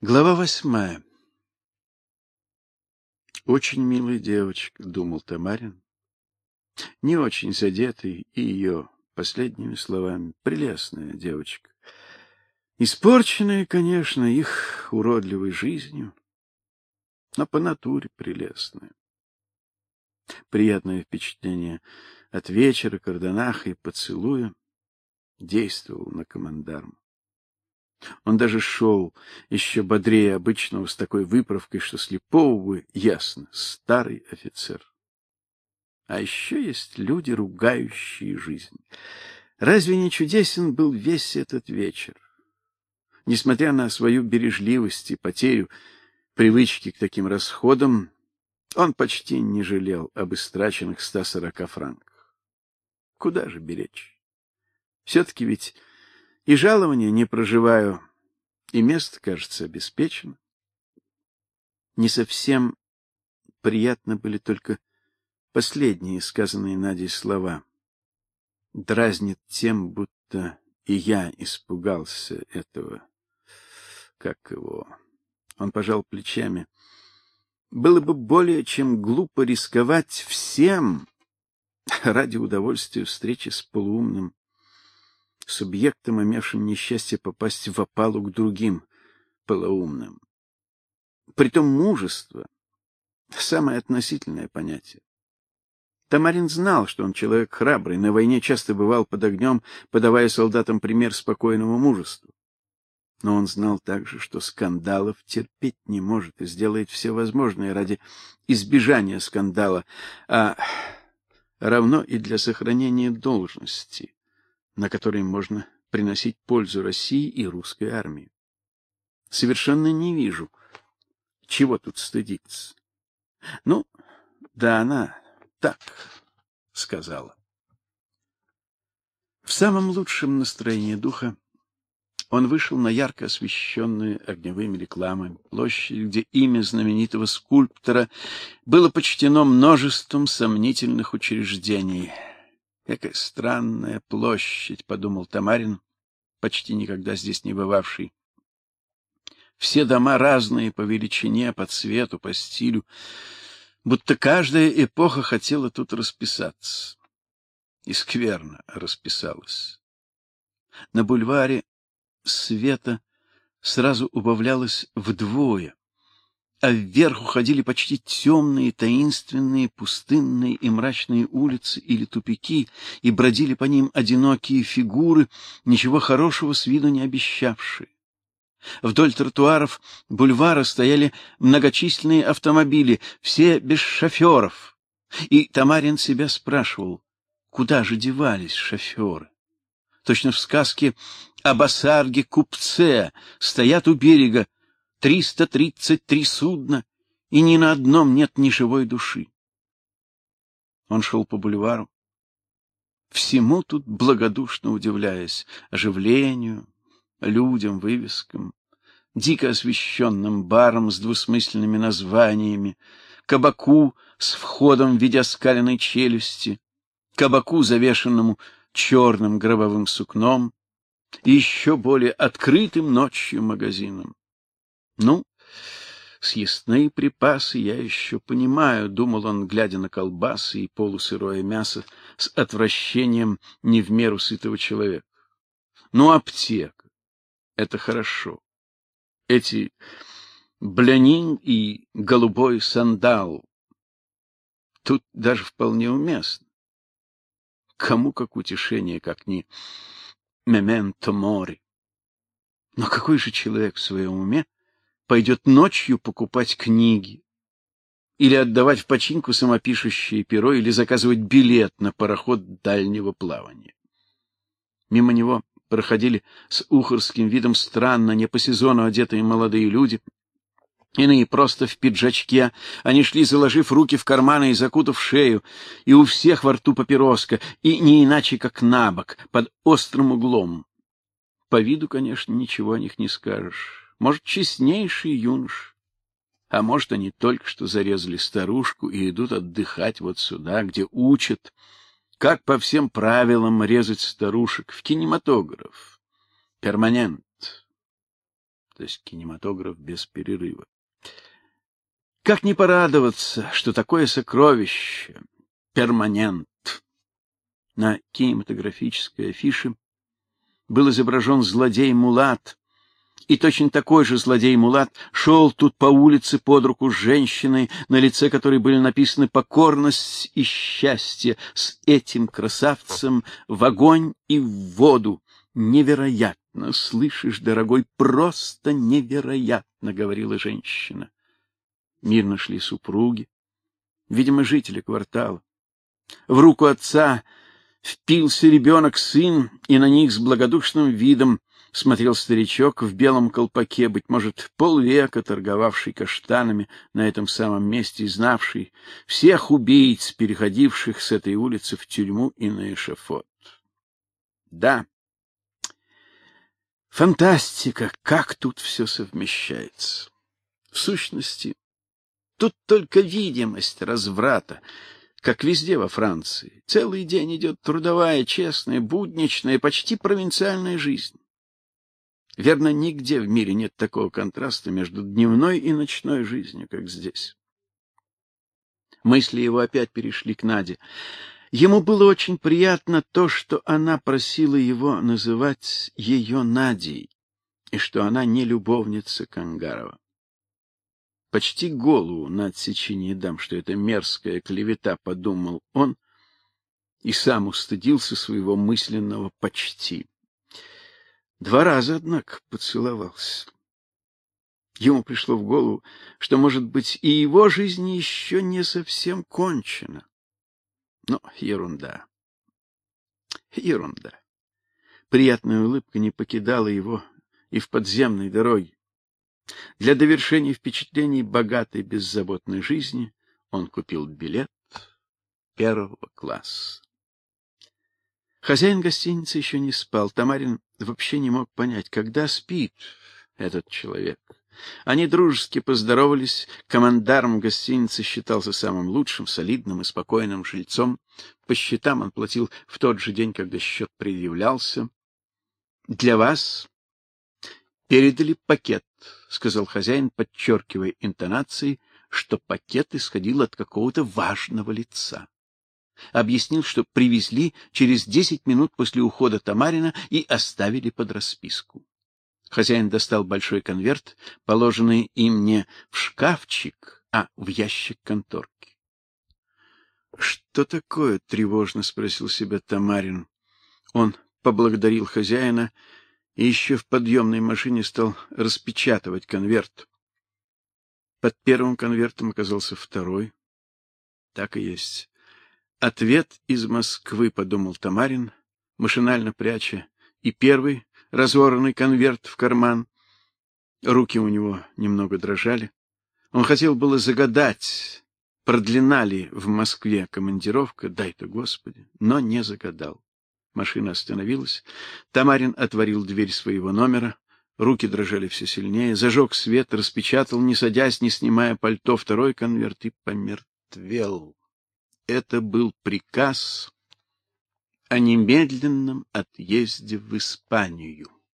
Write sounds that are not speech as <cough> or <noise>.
Глава восьмая. Очень милая девочка, думал Тамарин. Не очень задетый и ее последними словами. Прелестная девочка. Испорченная, конечно, их уродливой жизнью, но по натуре прелестная. Приятное впечатление от вечера, кардонаха и поцелуя действовал на командарма. Он даже шел еще бодрее обычного с такой выправкой, что слепого бы ясно, старый офицер. А еще есть люди, ругающие жизнь. Разве не чудесен был весь этот вечер? Несмотря на свою бережливость и потерю привычки к таким расходам, он почти не жалел об истраченных 140 франках. Куда же беречь? все таки ведь и жалования не проживаю, и место, кажется, обеспечено. Не совсем приятно были только последние сказанные Надей слова. Дразнит тем, будто и я испугался этого. Как его? Он пожал плечами. Было бы более чем глупо рисковать всем <laughs> ради удовольствия встречи с полуумным субъектом, имевшим несчастье попасть в опалу к другим полоумным. Притом мужество самое относительное понятие. Тамарин знал, что он человек храбрый, на войне часто бывал под огнем, подавая солдатам пример спокойного мужества. Но он знал также, что скандалов терпеть не может и сделает все возможное ради избежания скандала, а равно и для сохранения должности на которой можно приносить пользу России и русской армии. Совершенно не вижу, чего тут стыдиться. Ну, да она так сказала. В самом лучшем настроении духа он вышел на ярко освещенную огневыми рекламами площадь, где имя знаменитого скульптора было почтено множеством сомнительных учреждений — Какая странная площадь, подумал Тамарин, почти никогда здесь не бывавший. Все дома разные по величине, по цвету, по стилю, будто каждая эпоха хотела тут расписаться. И скверно расписалась. На бульваре света сразу убавлялось вдвое а вверх уходили почти темные, таинственные, пустынные и мрачные улицы или тупики, и бродили по ним одинокие фигуры, ничего хорошего с виду не обещавшие. Вдоль тротуаров бульвара стояли многочисленные автомобили, все без шоферов. И Тамарин себя спрашивал, куда же девались шоферы? Точно в сказке об осарге-купце стоят у берега, Триста тридцать три судна, и ни на одном нет ни живой души. Он шел по бульвару, всему тут благодушно удивляясь, оживлению, людям, вывескам, дико освещенным барам с двусмысленными названиями, кабаку с входом в виде оскаленной челюсти, кабаку, завешенному черным гробовым сукном, и еще более открытым ночью магазином. Ну, съестные припасы я еще понимаю, думал он, глядя на колбасы и полусырое мясо с отвращением не в меру сытого человека. Ну, аптека это хорошо. Эти блянин и голубой сандал тут даже вполне уместно. Кому как утешение, как не мементо мори. Но какой же человек в своем уме пойдет ночью покупать книги, или отдавать в починку самопишущее перо, или заказывать билет на пароход дальнего плавания. Мимо него проходили с ухорским видом странно, не по сезону одетые молодые люди, иные просто в пиджачке, они шли, заложив руки в карманы и закутав шею, и у всех во рту папироска, и не иначе как набок, под острым углом. По виду, конечно, ничего о них не скажешь может, честнейший юнош. А может, они только что зарезали старушку и идут отдыхать вот сюда, где учат, как по всем правилам резать старушек в кинематограф. Перманент. то есть кинематограф без перерыва. Как не порадоваться, что такое сокровище перманент. На кинематографической афише был изображен злодей Мулат, и точно такой же злодей Мулат шел тут по улице под руку с женщиной, на лице которой были написаны покорность и счастье, с этим красавцем в огонь и в воду. Невероятно, слышишь, дорогой, просто невероятно, говорила женщина. Мирно шли супруги, видимо, жители квартала. В руку отца впился ребенок сын, и на них с благодушным видом смотрел старичок в белом колпаке, быть может, полвека торговавший каштанами на этом самом месте и знавший всех убийц, переходивших с этой улицы в тюрьму и на эшафот. Да. Фантастика, как тут все совмещается. В сущности, тут только видимость разврата, как везде во Франции. Целый день идет трудовая, честная, будничная, почти провинциальная жизнь. Верно, нигде в мире нет такого контраста между дневной и ночной жизнью, как здесь. Мысли его опять перешли к Наде. Ему было очень приятно то, что она просила его называть ее Надей, и что она не любовница Кангарова. Почти голову на отсечение дам, что это мерзкая клевета, подумал он, и сам устыдился своего мысленного почти. Два раза, однако, поцеловался. Ему пришло в голову, что, может быть, и его жизнь еще не совсем кончена. Но ерунда. Ерунда. Приятная улыбка не покидала его и в подземной дороге. Для довершения впечатлений богатой беззаботной жизни он купил билет первого класса. Хозяин гостиницы еще не спал. Тамарин вообще не мог понять, когда спит этот человек. Они дружески поздоровались. Командарм гостиницы считался самым лучшим, солидным и спокойным жильцом. По счетам он платил в тот же день, когда счет предъявлялся. Для вас передали пакет, сказал хозяин, подчеркивая интонацией, что пакет исходил от какого-то важного лица объяснил, что привезли через десять минут после ухода Тамарина и оставили под расписку. Хозяин достал большой конверт, положенный им не в шкафчик, а в ящик конторки. Что такое? тревожно спросил себя Тамарин. Он поблагодарил хозяина и еще в подъемной машине стал распечатывать конверт. Под первым конвертом оказался второй. Так и есть. Ответ из Москвы, подумал Тамарин, машинально пряча и первый разорванный конверт в карман. Руки у него немного дрожали. Он хотел было загадать, продлена ли в Москве командировка, дай-то Господи, но не загадал. Машина остановилась. Тамарин отворил дверь своего номера. Руки дрожали все сильнее, зажег свет, распечатал, не садясь, не снимая пальто, второй конверт и помертвел это был приказ о немедленном отъезде в Испанию.